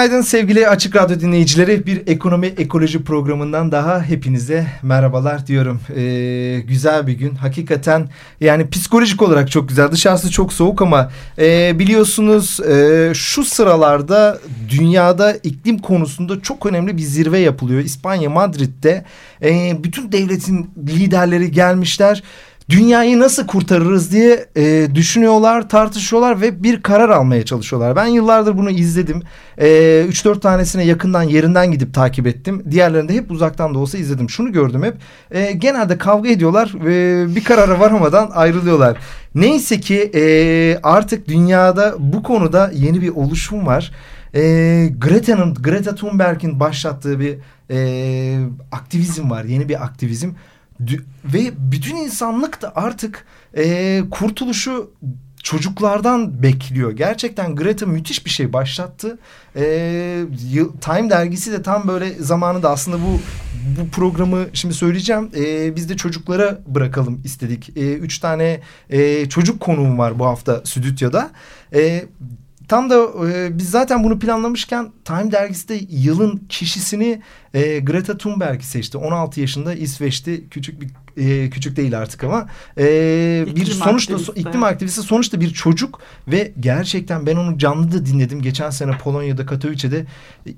Günaydın sevgili Açık Radyo dinleyicileri. Bir ekonomi ekoloji programından daha hepinize merhabalar diyorum. Ee, güzel bir gün. Hakikaten yani psikolojik olarak çok güzel. Dışarısı çok soğuk ama e, biliyorsunuz e, şu sıralarda dünyada iklim konusunda çok önemli bir zirve yapılıyor. İspanya Madrid'de e, bütün devletin liderleri gelmişler dünyayı nasıl kurtarırız diye e, düşünüyorlar, tartışıyorlar ve bir karar almaya çalışıyorlar. Ben yıllardır bunu izledim. E, 3-4 tanesine yakından yerinden gidip takip ettim. Diğerlerini de hep uzaktan da olsa izledim. Şunu gördüm hep. E, genelde kavga ediyorlar ve bir karara varamadan ayrılıyorlar. Neyse ki e, artık dünyada bu konuda yeni bir oluşum var. E, Greta'nın, Greta Thunberg'in başlattığı bir e, aktivizm var. Yeni bir aktivizm ve bütün insanlık da artık e, kurtuluşu çocuklardan bekliyor. Gerçekten Greta müthiş bir şey başlattı. E, Time dergisi de tam böyle zamanında aslında bu bu programı şimdi söyleyeceğim. E, biz de çocuklara bırakalım istedik. E, üç tane e, çocuk konuğum var bu hafta stüdyoda. E, Tam da e, biz zaten bunu planlamışken Time dergisi de yılın kişisini e, Greta Thunberg'i seçti. 16 yaşında İsveç'te küçük bir e, küçük değil artık ama e, bir sonuçta aktivisti. iklim aktivisti sonuçta bir çocuk ve gerçekten ben onu canlı da dinledim. Geçen sene Polonya'da Katowice'de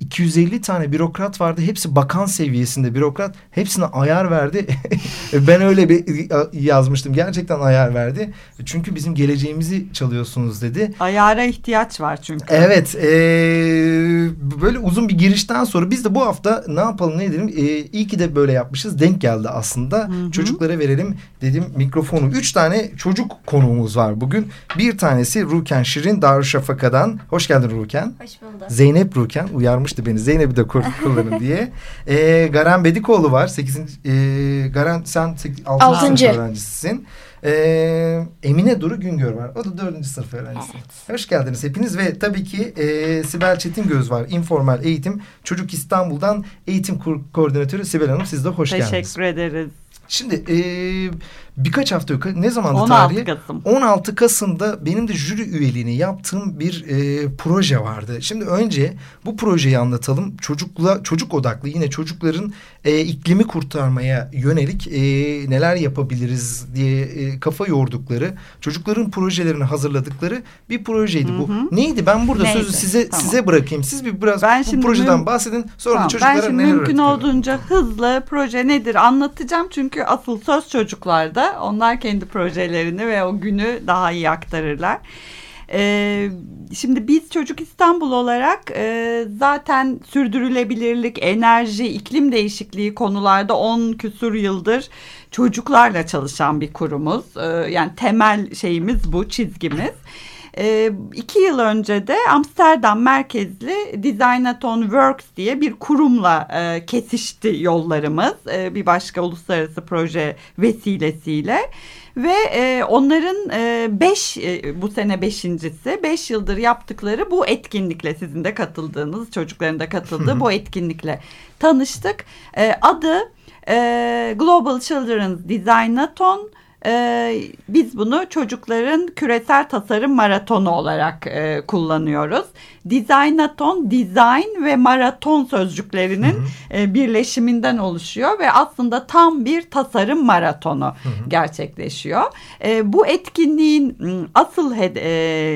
250 tane bürokrat vardı. Hepsi bakan seviyesinde bürokrat. Hepsine ayar verdi. ben öyle bir yazmıştım. Gerçekten ayar verdi. Çünkü bizim geleceğimizi çalıyorsunuz dedi. Ayara ihtiyaç var çünkü. Evet. E, böyle uzun bir girişten sonra biz de bu hafta ne yapalım ne edelim. E, iyi ki de böyle yapmışız. Denk geldi aslında. Hı -hı. Çocuklara verelim dedim mikrofonu. Üç tane çocuk konuğumuz var bugün. Bir tanesi Ruken Şirin Darüşşafaka'dan. Hoş geldin Ruken. Hoş bulduk. Zeynep Ruken uyarmıştı beni. Zeynep'i de kullanın diye. E, Garen Bedikoğlu var. Sekizinci, e, Garen sen altıncı öğrencisisin. Ee, Emine Duru Güngör var. O da dördüncü sınıf öğrencisi. Evet. Hoş geldiniz hepiniz ve tabii ki e, Sibel Çetingöz var. Informal Eğitim Çocuk İstanbul'dan eğitim koordinatörü Sibel Hanım siz de hoş Teşekkür geldiniz. Teşekkür ederiz. Şimdi e, birkaç hafta ne zamandı 16 tarihi? Kasım. 16 Kasım'da benim de jüri üyeliğini yaptığım bir e, proje vardı. Şimdi önce bu projeyi anlatalım. Çocukla çocuk odaklı yine çocukların e, iklimi kurtarmaya yönelik e, neler yapabiliriz diye e, kafa yordukları, çocukların projelerini hazırladıkları bir projeydi hı hı. bu. Neydi? Ben burada Neydi? sözü size tamam. size bırakayım. Siz bir biraz ben bu projeden bahsedin. Sonra tamam. çocuklara ben şimdi neler mümkün olduğunca hızlı proje nedir anlatacağım. Çünkü asıl söz çocuklarda. Onlar kendi projelerini ve o günü daha iyi aktarırlar. Ee, şimdi biz Çocuk İstanbul olarak e, zaten sürdürülebilirlik, enerji, iklim değişikliği konularda 10 küsur yıldır çocuklarla çalışan bir kurumuz. Ee, yani temel şeyimiz bu, çizgimiz. E, iki yıl önce de Amsterdam merkezli Designathon Works diye bir kurumla e, kesişti yollarımız. E, bir başka uluslararası proje vesilesiyle. Ve e, onların e, beş e, bu sene beşincisi beş yıldır yaptıkları bu etkinlikle sizin de katıldığınız çocukların da katıldığı bu etkinlikle tanıştık. E, adı e, Global Children's Designathon e, biz bunu çocukların küresel tasarım maratonu olarak e, kullanıyoruz. Designaton, design ve maraton sözcüklerinin hı hı. E, birleşiminden oluşuyor ve aslında tam bir tasarım maratonu hı hı. gerçekleşiyor. E, bu etkinliğin asıl e,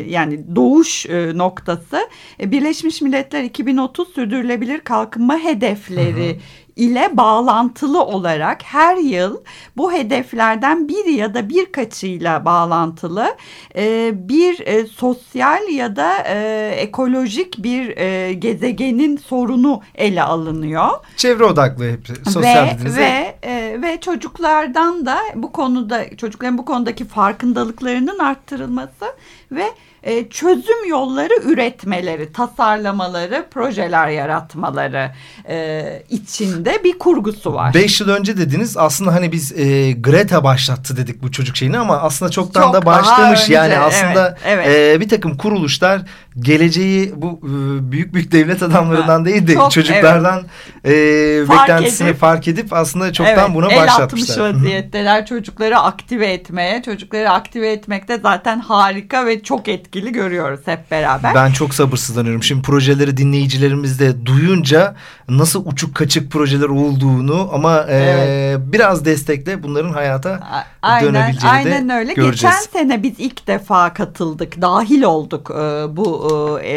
yani doğuş e, noktası e, Birleşmiş Milletler 2030 sürdürülebilir kalkınma hedefleri hı hı ile bağlantılı olarak her yıl bu hedeflerden bir ya da birkaçıyla bağlantılı e, bir e, sosyal ya da e, ekolojik bir e, gezegenin sorunu ele alınıyor. Çevre odaklı hep sosyal ve, ve, e, ve çocuklardan da bu konuda çocukların bu konudaki farkındalıklarının arttırılması ve e, çözüm yolları üretmeleri, tasarlamaları, projeler yaratmaları e, içinde bir kurgusu var. Beş yıl önce dediniz aslında hani biz e, Greta başlattı dedik bu çocuk şeyini ama aslında çoktan Çok da başlamış. önce, yani aslında evet, evet. E, bir takım kuruluşlar geleceği bu e, büyük büyük devlet adamlarından değil de Çok, çocuklardan e, Fark beklentisini edip- fark edip aslında çoktan Evet, buna el başlatmışlar. atmış vaziyetteler çocukları aktive etmeye. Çocukları aktive etmekte zaten harika ve çok etkili görüyoruz hep beraber. Ben çok sabırsızlanıyorum. Şimdi projeleri dinleyicilerimiz de duyunca nasıl uçuk kaçık projeler olduğunu ama e, Evet. biraz destekle bunların hayata Aynen, dönebileceğini de aynen öyle. göreceğiz. Geçen sene biz ilk defa katıldık, dahil olduk e, bu e,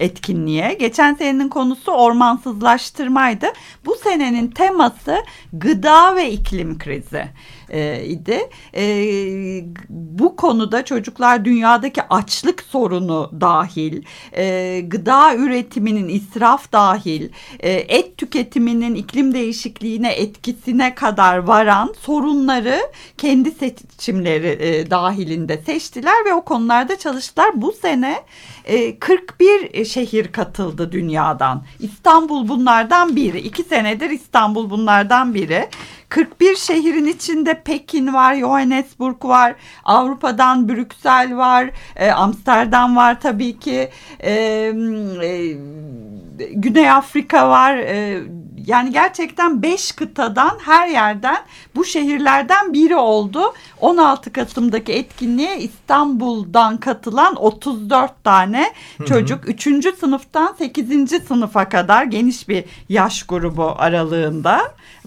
etkinliğe. Geçen senenin konusu ormansızlaştırmaydı. Bu senenin teması gıda ve iklim krizi e, idi. E, bu konuda çocuklar dünyadaki açlık sorunu dahil, e, gıda üretiminin israf dahil, e, et tüketiminin iklim değişikliğine etkisine kadar varan sorunları kendi seçimleri e, dahilinde seçtiler ve o konularda çalıştılar. Bu sene e, 41 şehir katıldı dünyadan. İstanbul bunlardan biri. İki senedir İstanbul bunlardan biri. 41 şehrin içinde Pekin var, Johannesburg var, Avrupa'dan Brüksel var, e, Amsterdam var tabii ki, e, e, Güney Afrika var. E, yani gerçekten 5 kıtadan her yerden bu şehirlerden biri oldu. 16 Kasım'daki etkinliğe İstanbul'dan katılan 34 tane çocuk 3. sınıftan 8. sınıfa kadar geniş bir yaş grubu aralığında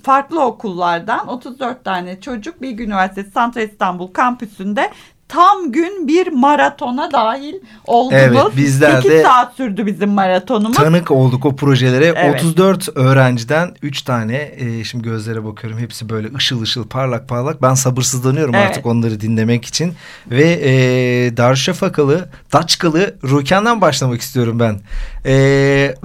farklı okullardan 34 tane çocuk Bilgi Üniversitesi Santral İstanbul kampüsünde tam gün bir maratona dahil oldunuz. Evet, bizler 8 de saat sürdü bizim maratonumuz. tanık olduk o projelere. Evet. 34 öğrenciden 3 tane e, şimdi gözlere bakıyorum hepsi böyle ışıl ışıl parlak parlak. Ben sabırsızlanıyorum Evet. artık onları dinlemek için. Ve e, Darüşşafakalı, Daçkalı Ruken'den başlamak istiyorum ben. E,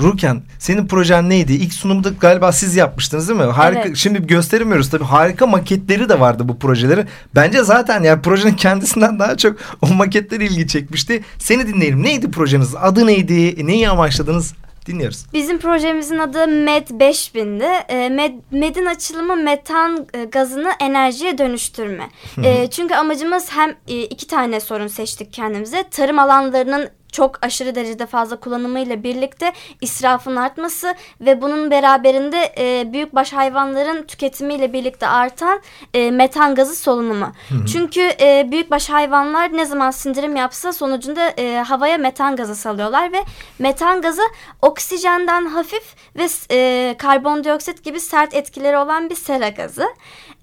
Ruken senin projen neydi? İlk sunumu da galiba siz yapmıştınız değil mi? Harika. Evet. Şimdi gösteremiyoruz tabii. Harika maketleri de vardı bu projeleri. Bence zaten yani projenin kendisinden daha çok o maketler ilgi çekmişti. Seni dinleyelim. Neydi projeniz? Adı neydi? Neyi amaçladınız? Dinliyoruz. Bizim projemizin adı MED 5000'di. E, MED, MED'in açılımı metan e, gazını enerjiye dönüştürme. E, çünkü amacımız hem e, iki tane sorun seçtik kendimize. Tarım alanlarının çok aşırı derecede fazla kullanımıyla birlikte israfın artması ve bunun beraberinde e, büyükbaş hayvanların tüketimiyle birlikte artan e, metan gazı solunumu. Çünkü e, büyükbaş hayvanlar ne zaman sindirim yapsa sonucunda e, havaya metan gazı salıyorlar ve metan gazı oksijenden hafif ve e, karbondioksit gibi sert etkileri olan bir sera gazı.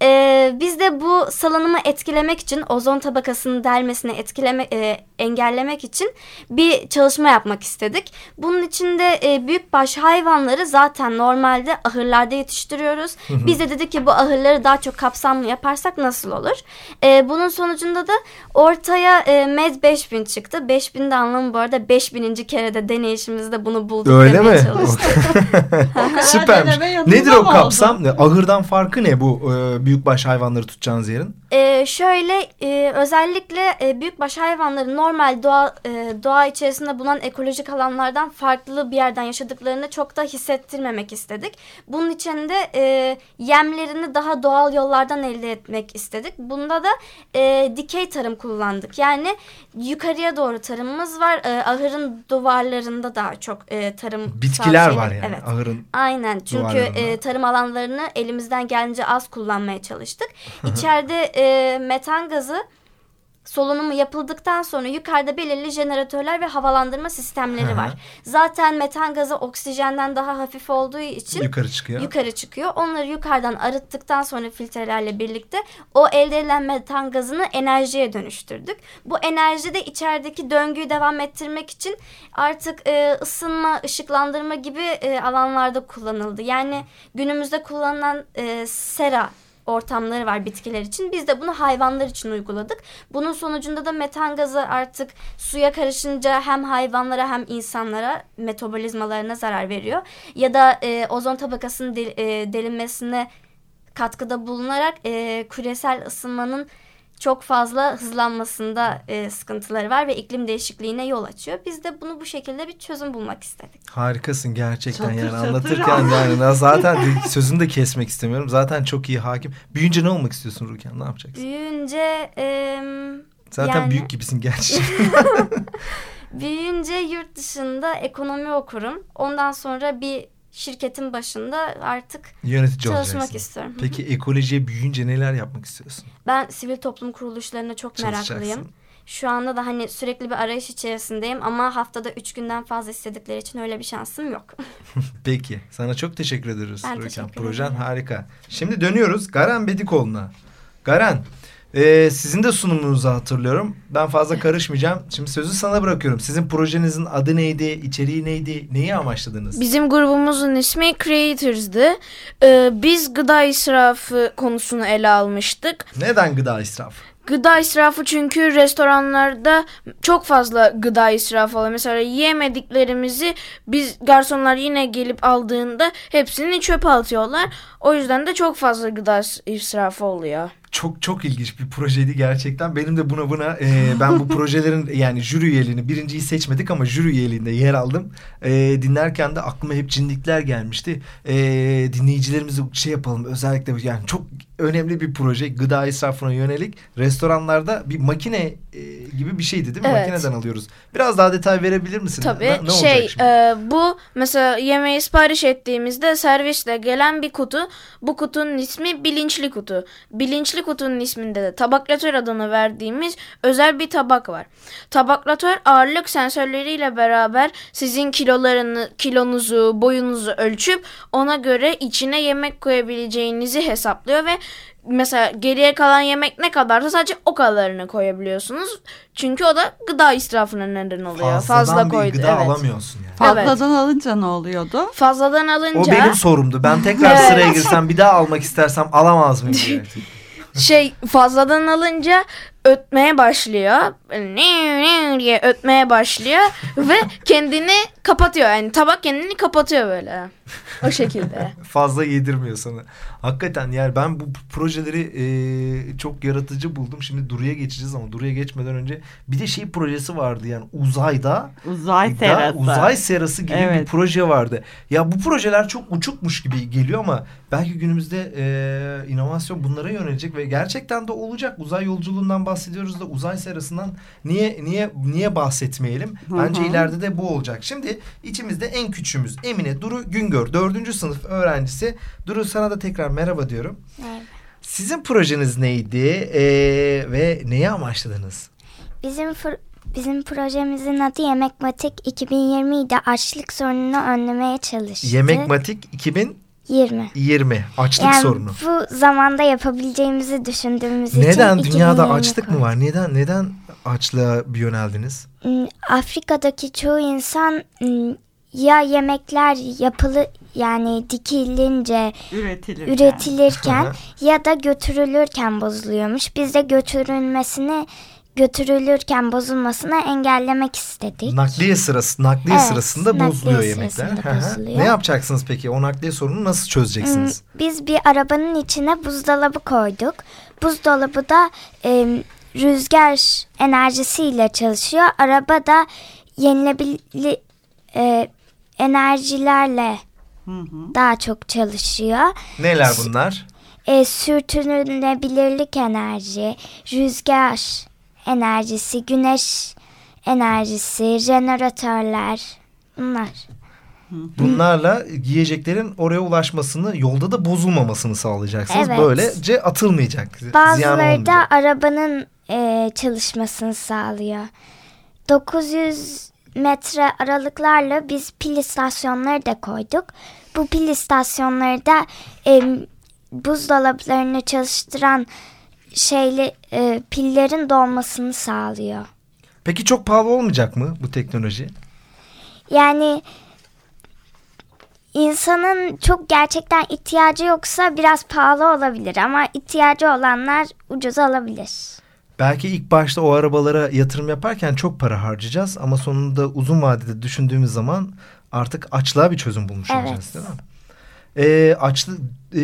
E, biz de bu salınımı etkilemek için ozon tabakasının delmesini etkileme, e, engellemek için bir çalışma yapmak istedik. Bunun için de e, büyükbaş hayvanları zaten normalde ahırlarda yetiştiriyoruz. Biz de dedik ki bu ahırları daha çok kapsamlı yaparsak nasıl olur? E, bunun sonucunda da ortaya e, MED 5000 çıktı. 5000 de anlamı bu arada 5000. kerede deneyişimizde bunu bulduk Öyle mi? Süpermiş. Nedir o kapsam? Ahırdan farkı ne bu e, büyükbaş hayvanları tutacağınız yerin? Ee, şöyle e, özellikle e, büyükbaş hayvanların normal doğa e, doğa içerisinde bulunan ekolojik alanlardan farklı bir yerden yaşadıklarını çok da hissettirmemek istedik. Bunun için de e, yemlerini daha doğal yollardan elde etmek istedik. Bunda da e, dikey tarım kullandık. Yani yukarıya doğru tarımımız var. E, ahırın duvarlarında daha çok e, tarım Bitkiler var yani Evet. ahırın. Aynen çünkü e, tarım alanlarını elimizden gelince az kullanmaya çalıştık. İçeride e, metan gazı solunumu yapıldıktan sonra yukarıda belirli jeneratörler ve havalandırma sistemleri var. Zaten metan gazı oksijenden daha hafif olduğu için Yukarı çıkıyor. yukarı çıkıyor. Onları yukarıdan arıttıktan sonra filtrelerle birlikte o elde edilen metan gazını enerjiye dönüştürdük. Bu enerji de içerideki döngüyü devam ettirmek için artık e, ısınma, ışıklandırma gibi e, alanlarda kullanıldı. Yani günümüzde kullanılan e, sera ortamları var bitkiler için. Biz de bunu hayvanlar için uyguladık. Bunun sonucunda da metan gazı artık suya karışınca hem hayvanlara hem insanlara metabolizmalarına zarar veriyor. Ya da e, ozon tabakasının del- e, delinmesine katkıda bulunarak e, küresel ısınmanın çok fazla hızlanmasında e, sıkıntıları var ve iklim değişikliğine yol açıyor. Biz de bunu bu şekilde bir çözüm bulmak istedik. Harikasın gerçekten Çatır yani çatır anlatırken anlat. yani zaten sözünü de kesmek istemiyorum. Zaten çok iyi hakim. Büyüyünce ne olmak istiyorsun Ruken? Ne yapacaksın? Büyüyünce e, Zaten yani- büyük gibisin gerçi. büyüyünce yurt dışında ekonomi okurum. Ondan sonra bir şirketin başında artık Yönetici çalışmak olacaksın. istiyorum. Peki ekolojiye büyüyünce neler yapmak istiyorsun? Ben sivil toplum kuruluşlarına çok meraklıyım. Şu anda da hani sürekli bir arayış içerisindeyim ama haftada üç günden fazla istedikleri için öyle bir şansım yok. Peki. Sana çok teşekkür ederiz Ben teşekkür Projen harika. Şimdi dönüyoruz Garen Bedikoğlu'na. Garen, e, sizin de sunumunuzu hatırlıyorum. Ben fazla karışmayacağım. Şimdi sözü sana bırakıyorum. Sizin projenizin adı neydi, içeriği neydi, neyi amaçladınız? Bizim grubumuzun ismi Creators'dı. Ee, biz gıda israfı konusunu ele almıştık. Neden gıda israfı? Gıda israfı çünkü restoranlarda çok fazla gıda israfı oluyor. Mesela yiyemediklerimizi biz garsonlar yine gelip aldığında hepsini çöpe atıyorlar. O yüzden de çok fazla gıda israfı oluyor. Çok çok ilginç bir projeydi gerçekten. Benim de buna buna e, ben bu projelerin yani jüri üyeliğini birinciyi seçmedik ama jüri üyeliğinde yer aldım. E, dinlerken de aklıma hep cinlikler gelmişti. E, dinleyicilerimize şey yapalım özellikle yani çok önemli bir proje gıda israfına yönelik restoranlarda bir makine e, gibi bir şeydi değil mi? Evet. Makineden alıyoruz. Biraz daha detay verebilir misin? Tabii Ne- ne şey e, bu mesela yemeği sipariş ettiğimizde servisle gelen bir kutu. Bu kutunun ismi bilinçli kutu. Bilinçli kutunun isminde de tabaklatör adını verdiğimiz özel bir tabak var. Tabaklatör ağırlık sensörleriyle beraber sizin kilolarını, kilonuzu, boyunuzu ölçüp ona göre içine yemek koyabileceğinizi hesaplıyor ve mesela geriye kalan yemek ne kadarsa sadece o kadarını koyabiliyorsunuz. Çünkü o da gıda israfına neden oluyor. Fazladan Fazla bir koydu. gıda evet. alamıyorsun yani. Fazladan alınca ne oluyordu? Fazladan alınca O benim sorumdu. Ben tekrar sıraya girsem bir daha almak istersem alamaz mıyım. şey fazladan alınca ötmeye başlıyor. Diye ötmeye başlıyor ve kendini kapatıyor. Yani tabak kendini kapatıyor böyle. O şekilde. fazla yedirmiyor sana. Hakikaten yani ben bu projeleri e, çok yaratıcı buldum. Şimdi Duru'ya geçeceğiz ama Duru'ya geçmeden önce bir de şey projesi vardı yani uzayda Uzay da- serası. uzay serası gibi bir Evet. proje vardı. Ya bu projeler çok uçukmuş gibi geliyor ama belki günümüzde e, inovasyon bunlara yönelecek ve gerçekten de olacak. Uzay yolculuğundan bahsediyoruz bahsediyoruz da uzay serasından niye niye niye bahsetmeyelim? Bence Hı -hı. ileride de bu olacak. Şimdi içimizde en küçüğümüz Emine Duru Güngör dördüncü sınıf öğrencisi. Duru sana da tekrar merhaba diyorum. Evet. Sizin projeniz neydi ee, ve neyi amaçladınız? Bizim Bizim projemizin adı Yemekmatik 2020 idi. Açlık sorununu önlemeye çalıştık. Yemekmatik 2000 20. 20. Açlık yani sorunu. Bu zamanda yapabileceğimizi düşündüğümüz neden? için. Neden? Dünyada açlık mı var? Neden? Neden açlığa yöneldiniz? Hmm, Afrika'daki çoğu insan hmm, ya yemekler yapılı yani dikilince üretilirken, üretilirken ya da götürülürken bozuluyormuş. Bizde götürülmesini götürülürken bozulmasını engellemek istedik. Nakliye sırası nakliye Evet, sırasında nakliye bozuluyor yemekler. sırasında bozuluyor. ne yapacaksınız peki? O nakliye sorununu nasıl çözeceksiniz? Hmm, Biz bir arabanın içine buzdolabı koyduk. Buzdolabı da e, rüzgar enerjisiyle çalışıyor. Araba da yenilebilir e, enerjilerle Hı hı. daha çok çalışıyor. Neler bunlar? E, sürtünülebilirlik enerji, rüzgar enerjisi, güneş enerjisi, jeneratörler bunlar. Bunlarla yiyeceklerin oraya ulaşmasını, yolda da bozulmamasını sağlayacaksınız. Evet. Böylece atılmayacak. Bazıları da arabanın e, çalışmasını sağlıyor. 900 metre aralıklarla biz pil istasyonları da koyduk. Bu pil istasyonları da e, buzdolaplarını çalıştıran şeyli e, pillerin dolmasını sağlıyor. Peki çok pahalı olmayacak mı bu teknoloji? Yani insanın çok gerçekten ihtiyacı yoksa biraz pahalı olabilir ama ihtiyacı olanlar ucuz alabilir. Belki ilk başta o arabalara yatırım yaparken çok para harcayacağız ama sonunda uzun vadede düşündüğümüz zaman artık açlığa bir çözüm bulmuş Evet. olacağız değil mi? E, açlık e,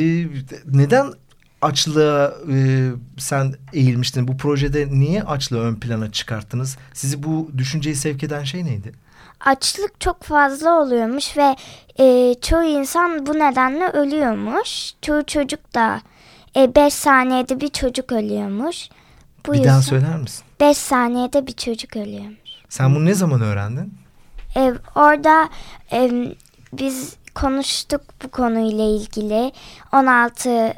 neden açlığa e, sen eğilmiştin? Bu projede niye açlığı ön plana çıkarttınız? Sizi bu düşünceyi sevk eden şey neydi? Açlık çok fazla oluyormuş ve e, çoğu insan bu nedenle ölüyormuş. Çoğu çocuk da 5 saniyede bir çocuk ölüyormuş. Bu bir daha söyler misin? 5 saniyede bir çocuk ölüyormuş. Sen bunu ne zaman öğrendin? E, orada e, biz konuştuk bu konuyla ilgili 16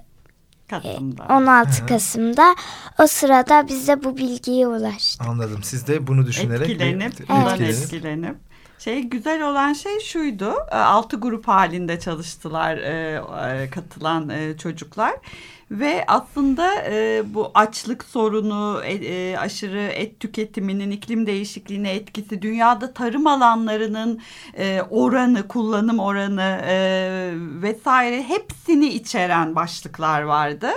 Kasım'da. 16 Kasım'da o sırada bize bu bilgiye ulaştı. Anladım. Siz de bunu düşünerek etkilenip, bir- bundan etkilenip- etkilenip. Şey güzel olan şey şuydu. Altı grup halinde çalıştılar e, e, katılan e, çocuklar. Ve aslında e, bu açlık sorunu, e, e, aşırı et tüketiminin iklim değişikliğine etkisi, dünyada tarım alanlarının e, oranı, kullanım oranı e, vesaire hepsini içeren başlıklar vardı.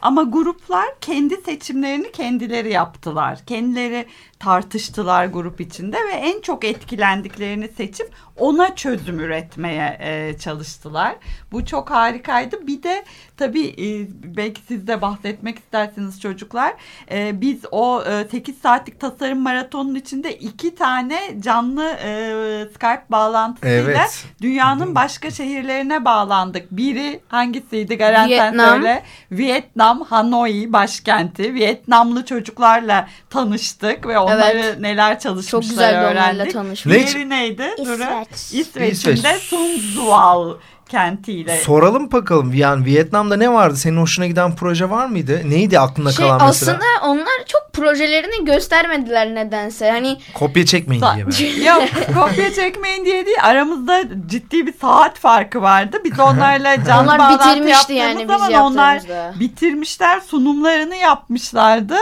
Ama gruplar kendi seçimlerini kendileri yaptılar. Kendileri tartıştılar grup içinde ve en çok etkilendiklerini seçip ona çözüm üretmeye e, çalıştılar. Bu çok harikaydı. Bir de tabii e, belki siz de bahsetmek istersiniz çocuklar. E, biz o e, 8 saatlik tasarım maratonun içinde iki tane canlı e, Skype bağlantısıyla Evet. dünyanın başka şehirlerine bağlandık. Biri hangisiydi Garen Vietnam. söyle. Vietnam, Hanoi başkenti. Vietnamlı çocuklarla tanıştık ve onları Evet. neler çalışmışlar Çok onlarla öğrendik. tanışmak. Ne- Diğeri neydi? İsveç. İsveç'in İsveç. de Sundsvall kentiyle. Soralım bakalım. Yani Vietnam'da ne vardı? Senin hoşuna giden proje var mıydı? Neydi aklında Şey kalan mesela? aslında onlar çok projelerini göstermediler nedense. Hani Kopya çekmeyin diye mi? Yok kopya çekmeyin diye değil. Aramızda ciddi bir saat farkı vardı. Biz onlarla canlı onlar bağlantı bitirmişti yaptığımız yani biz zaman onlar bitirmişler sunumlarını yapmışlardı.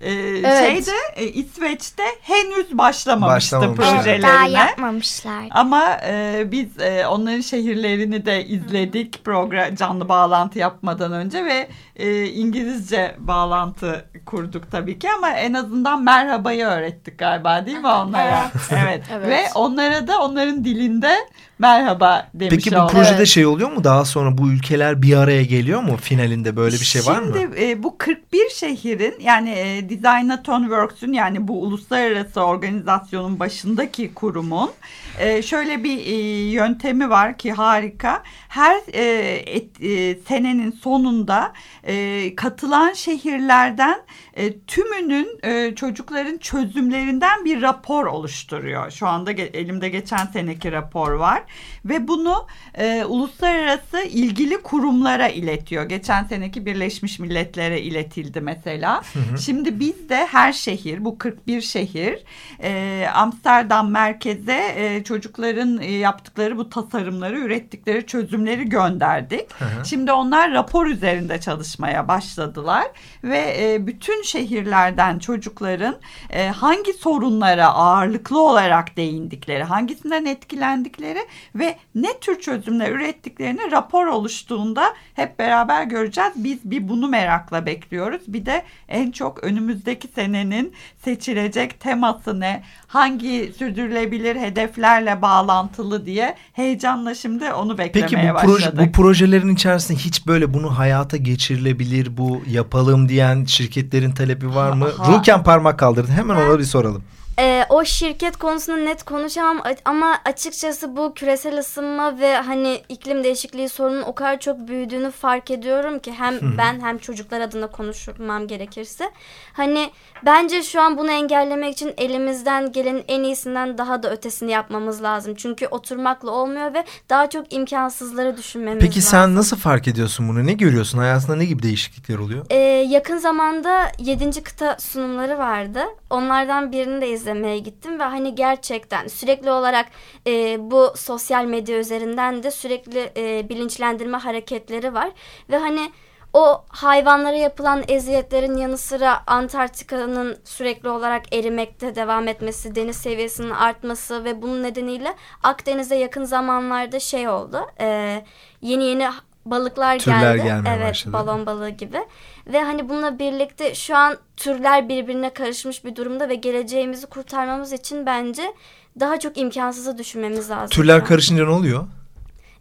Ee, Evet. Şeyde e, İsveç'te henüz başlamamıştı Başlamamıştı. Evet, projelerine. daha yapmamışlar. Ama e, biz e, onların şehirlerini de izledik program canlı bağlantı yapmadan önce ve e, İngilizce bağlantı kurduk tabii ki ama en azından merhabayı öğrettik galiba değil mi onlara? evet. Evet. Ve onlara da onların dilinde merhaba demiş Peki bu olduk. projede Evet. şey oluyor mu? Daha sonra bu ülkeler bir araya geliyor mu? Finalinde böyle bir şey var mı? Şimdi e, bu 41 şehrin yani e, Designathon Works'ün yani bu uluslararası organizasyonun başındaki kurumun e, şöyle bir e, yöntemi var ki harika. Her e, et- e, senenin sonunda e, katılan şehirlerden e, tümünün e, çocukların çözümlerinden bir rapor oluşturuyor. Şu anda ge- elimde geçen seneki rapor var ve bunu e, uluslararası ilgili kurumlara iletiyor. Geçen seneki Birleşmiş Milletler'e iletildi mesela. Şimdi biz de her şehir bu 41 şehir e, Amsterdam merkeze e, çocukların e, yaptıkları bu tasarımları ürettikleri çözümleri gönderdik. Şimdi onlar rapor üzerinde çalışmaya başladılar ve e, bütün şehirlerden çocukların e, hangi sorunlara ağırlıklı olarak değindikleri, hangisinden etkilendikleri ve ne tür çözümler ürettiklerini rapor oluştuğunda hep beraber göreceğiz. Biz bir bunu merakla bekliyoruz. Bir de en çok önümüzdeki senenin seçilecek teması ne? Hangi sürdürülebilir hedeflerle bağlantılı diye heyecanla şimdi onu beklemeye Peki bu, başladık. proje, bu projelerin içerisinde hiç böyle bunu hayata geçirilebilir, bu yapalım diyen şirketlerin talebi var mı? Aha. Ruken parmak kaldırdı. Hemen ona bir soralım. Ee, o şirket konusunda net konuşamam ama açıkçası bu küresel ısınma ve hani iklim değişikliği sorunun o kadar çok büyüdüğünü fark ediyorum ki hem ben hem çocuklar adına konuşmam gerekirse. Hani bence şu an bunu engellemek için elimizden gelenin en iyisinden daha da ötesini yapmamız lazım. Çünkü oturmakla olmuyor ve daha çok imkansızları düşünmemiz Peki lazım. sen nasıl fark ediyorsun bunu? Ne görüyorsun? Hayatında ne gibi değişiklikler oluyor? Ee, yakın zamanda 7. kıta sunumları vardı. Onlardan birini de izlemeye gittim ve hani gerçekten sürekli olarak e, bu sosyal medya üzerinden de sürekli e, bilinçlendirme hareketleri var ve hani o hayvanlara yapılan eziyetlerin yanı sıra Antarktika'nın sürekli olarak erimekte devam etmesi, deniz seviyesinin artması ve bunun nedeniyle Akdeniz'e yakın zamanlarda şey oldu. e, yeni yeni balıklar Türler geldi. evet, başladı. balon balığı gibi. Ve hani bununla birlikte şu an türler birbirine karışmış bir durumda ve geleceğimizi kurtarmamız için bence daha çok imkansızı düşünmemiz lazım. Türler karışınca ne oluyor?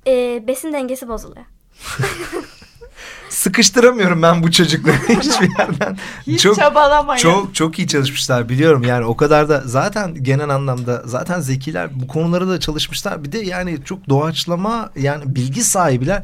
e, besin dengesi bozuluyor. Sıkıştıramıyorum ben bu çocukları hiçbir yerden. Hiç çok çabalamayın. çok çok iyi çalışmışlar biliyorum yani o kadar da zaten genel anlamda zaten zekiler bu konuları da çalışmışlar. Bir de yani çok doğaçlama yani bilgi sahibiler.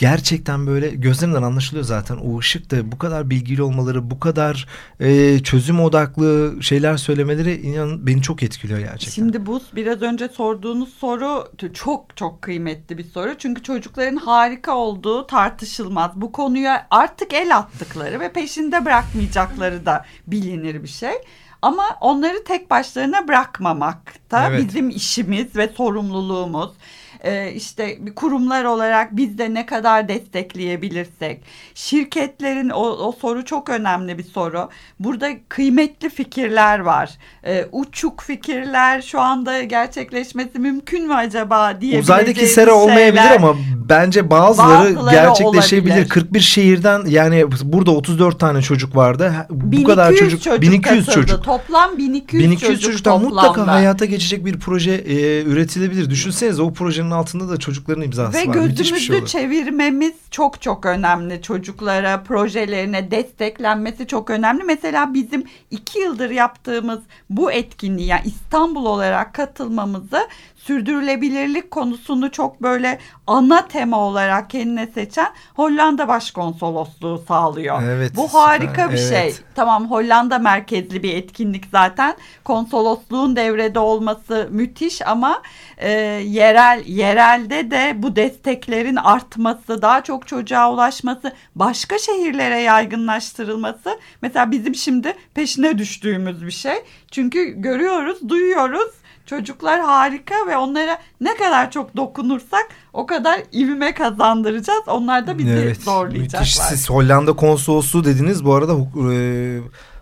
Gerçekten böyle gözlerinden anlaşılıyor zaten o ışık da bu kadar bilgili olmaları bu kadar e, çözüm odaklı şeyler söylemeleri inan beni çok etkiliyor gerçekten. Şimdi bu biraz önce sorduğunuz soru çok çok kıymetli bir soru. Çünkü çocukların harika olduğu tartışılmaz. Bu konuya artık el attıkları ve peşinde bırakmayacakları da bilinir bir şey. Ama onları tek başlarına bırakmamak da Evet. bizim işimiz ve sorumluluğumuz. Ee, işte kurumlar olarak biz de ne kadar destekleyebilirsek. Şirketlerin o, o soru çok önemli bir soru. Burada kıymetli fikirler var. Ee, uçuk fikirler şu anda gerçekleşmesi mümkün mü acaba diye Uzaydaki sera olmayabilir ama bence bazıları, Bazıları gerçekleşebilir. olabilir. 41 şehirden yani burada 34 tane çocuk vardı. Bu kadar çocuk, 1200 katıldı. çocuk. Toplam 1200, 1200 çocuk çocuktan toplamda. mutlaka hayata geçecek bir proje e, üretilebilir. Düşünsenize o projenin altında da çocukların imzası Ve var. Şey gözümüzü olur. çevirmemiz çok çok önemli. Çocuklara, projelerine desteklenmesi çok önemli. Mesela bizim iki yıldır yaptığımız bu etkinliği yani İstanbul olarak katılmamızı sürdürülebilirlik konusunu çok böyle ana tema olarak kendine seçen Hollanda Başkonsolosluğu sağlıyor. Evet, bu harika süper, bir şey. evet. Tamam Hollanda merkezli bir etkinlik zaten. Konsolosluğun devrede olması müthiş ama e, yerel yerelde de bu desteklerin artması, daha çok çocuğa ulaşması, başka şehirlere yaygınlaştırılması mesela bizim şimdi peşine düştüğümüz bir şey. Çünkü görüyoruz, duyuyoruz. Çocuklar harika ve onlara ne kadar çok dokunursak o kadar ivme kazandıracağız. Onlar da bizi Evet, zorlayacaklar. müthiş. Siz Hollanda konsolosluğu dediniz. Bu arada e,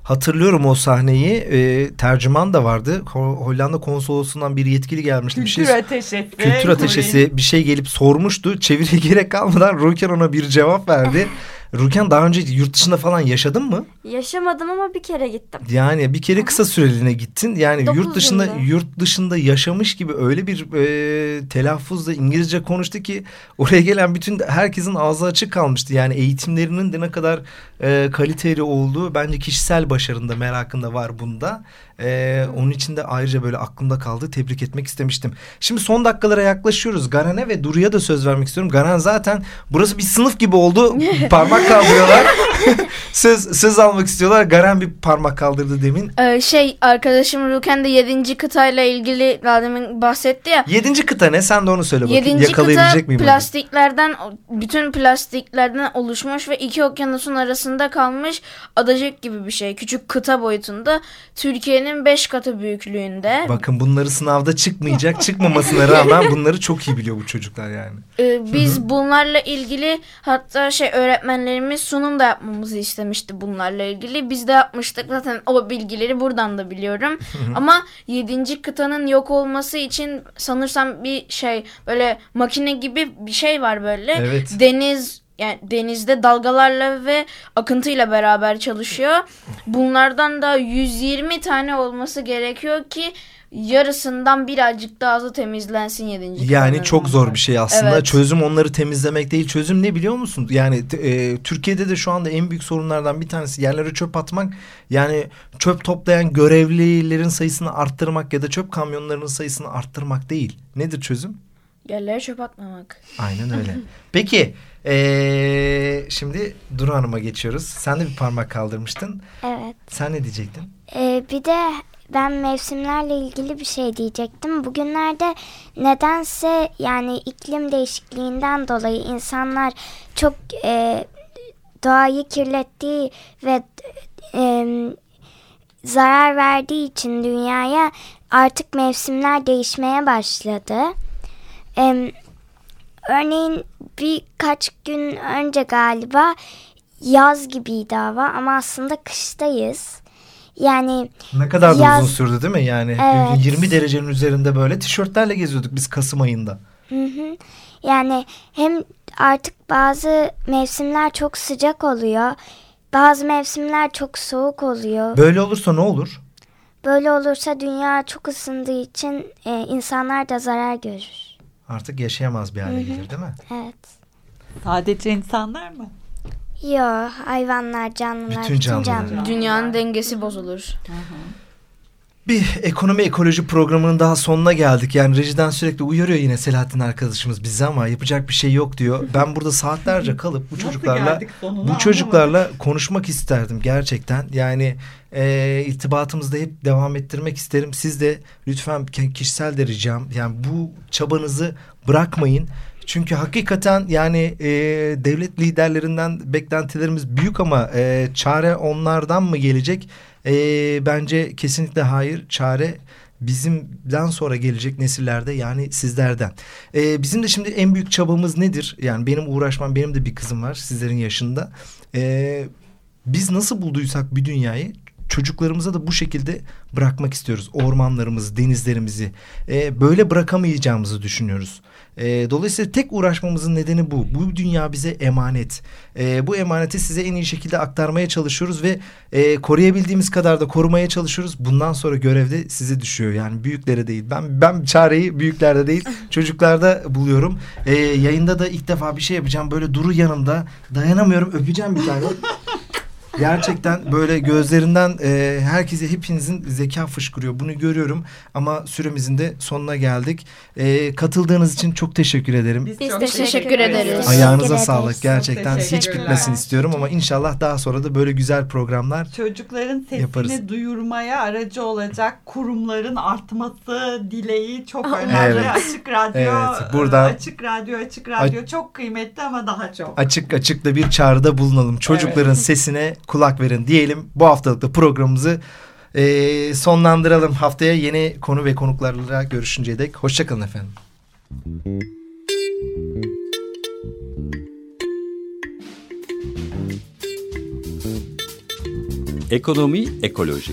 hatırlıyorum o sahneyi. E, tercüman da vardı. Ho- Hollanda konsolosluğundan bir yetkili gelmişti. şey Kültür ateşesi. kültür ateşesi bir şey gelip sormuştu. Çeviriye gerek kalmadan Ruken ona bir cevap verdi. Ruken daha önce yurt dışında falan yaşadın mı? Yaşamadım ama bir kere gittim. Yani bir kere kısa süreliğine gittin. Yani Dokuz yurt dışında günde. yurt dışında yaşamış gibi öyle bir e, telaffuzla İngilizce konuştu ki oraya gelen bütün herkesin ağzı açık kalmıştı. Yani eğitimlerinin de ne kadar e, kaliteli olduğu bence kişisel başarında merakında var bunda. E, onun için de ayrıca böyle aklımda kaldı. Tebrik etmek istemiştim. Şimdi son dakikalara yaklaşıyoruz. Garen'e ve Duru'ya da söz vermek istiyorum. Garen zaten burası bir sınıf gibi oldu. Parmak kaldırıyorlar. söz söz almak istiyorlar. Garen bir parmak kaldırdı demin. Ee, şey arkadaşım Ruken de 7. kıtayla ilgili daha demin bahsetti ya. Yedinci kıta ne? Sen de onu söyle bakayım. Yedinci kıta Yakalayabilecek miyim? hadi? plastiklerden bütün plastiklerden oluşmuş ve iki okyanusun arasında kalmış adacık gibi bir şey. Küçük kıta boyutunda. Türkiye'nin 5 katı büyüklüğünde. Bakın bunları sınavda çıkmayacak. Çıkmamasına rağmen bunları çok iyi biliyor bu çocuklar yani. Ee, biz bunlarla ilgili hatta şey öğretmenlerimiz sunum da yapmamızı istemişti bunlarla ilgili. Biz de yapmıştık zaten o bilgileri buradan da biliyorum. Ama 7. kıtanın yok olması için sanırsam bir şey böyle makine gibi bir şey var böyle. Evet. Deniz yani denizde dalgalarla ve akıntıyla beraber çalışıyor. Bunlardan da 120 tane olması gerekiyor ki yarısından birazcık daha azı temizlensin 7. Yani çok zor bir şey aslında. Evet. Çözüm onları temizlemek değil. Çözüm ne biliyor musun? Yani e, Türkiye'de de şu anda en büyük sorunlardan bir tanesi yerlere çöp atmak. Yani çöp toplayan görevlilerin sayısını arttırmak ya da çöp kamyonlarının sayısını arttırmak değil. Nedir çözüm? Yerlere çöp atmamak. Aynen öyle. Peki e, şimdi Duru Hanım'a geçiyoruz. Sen de bir parmak kaldırmıştın. Evet. Sen ne diyecektin? Ee, bir de ben mevsimlerle ilgili bir şey diyecektim. Bugünlerde nedense yani iklim değişikliğinden dolayı insanlar çok e, doğayı kirlettiği ve e, zarar verdiği için dünyaya artık mevsimler değişmeye başladı. Örneğin birkaç gün önce galiba yaz gibiydi hava ama aslında kıştayız. Yani Ne kadar da Yaz- uzun sürdü değil mi? Yani Evet. 20 derecenin üzerinde böyle tişörtlerle geziyorduk biz Kasım ayında. Hı hı. Yani hem artık bazı mevsimler çok sıcak oluyor. Bazı mevsimler çok soğuk oluyor. Böyle olursa ne olur? Böyle olursa dünya çok ısındığı için e, insanlar da zarar görür. Artık yaşayamaz bir hale gelir değil mi? Evet. Sadece insanlar mı? Yo hayvanlar, canlılar, Bütün bütün, canlılar. canlılar. Dünyanın dengesi bozulur. Bir ekonomi ekoloji programının daha sonuna geldik. Yani rejiden sürekli uyarıyor yine Selahattin arkadaşımız bizi ama yapacak bir şey yok diyor. Ben burada saatlerce kalıp bu çocuklarla bu çocuklarla konuşmak isterdim gerçekten. Yani e, irtibatımızda hep devam ettirmek isterim. Siz de lütfen kişisel de ricam yani bu çabanızı bırakmayın. Çünkü hakikaten yani e, devlet liderlerinden beklentilerimiz büyük ama e, çare onlardan mı gelecek? E, bence kesinlikle hayır. Çare bizimden sonra gelecek nesillerde yani sizlerden. E, bizim de şimdi en büyük çabamız nedir? Yani benim uğraşmam benim de bir kızım var sizlerin yaşında. E, biz nasıl bulduysak bir dünyayı çocuklarımıza da bu şekilde bırakmak istiyoruz. Ormanlarımızı, denizlerimizi e, böyle bırakamayacağımızı düşünüyoruz. E, dolayısıyla tek uğraşmamızın nedeni bu. Bu dünya bize emanet. E, bu emaneti size en iyi şekilde aktarmaya çalışıyoruz ve e, koruyabildiğimiz kadar da korumaya çalışıyoruz. Bundan sonra görevde size düşüyor. Yani büyüklere değil. Ben ben çareyi büyüklerde değil çocuklarda buluyorum. E, yayında da ilk defa bir şey yapacağım. Böyle Duru yanımda dayanamıyorum öpeceğim bir tane. Gerçekten böyle gözlerinden e, herkese hepinizin zeka fışkırıyor. Bunu görüyorum ama süremizin de sonuna geldik. E, katıldığınız için çok teşekkür ederim. Biz çok teşekkür ederiz. Ayağınıza ederiz. sağlık gerçekten. Çok Hiç bitmesin istiyorum ama inşallah daha sonra da böyle güzel programlar Çocukların sesini Yaparız. duyurmaya aracı olacak kurumların artması dileği çok önemli. Evet. Açık radyo, Evet, buradan- açık radyo, açık radyo çok kıymetli ama daha çok. açık açık da bir çağrıda bulunalım. Çocukların sesine kulak verin diyelim. Bu haftalık da programımızı e, sonlandıralım. Haftaya yeni konu ve konuklarla görüşünceye dek. Hoşçakalın efendim. Ekonomi ekoloji.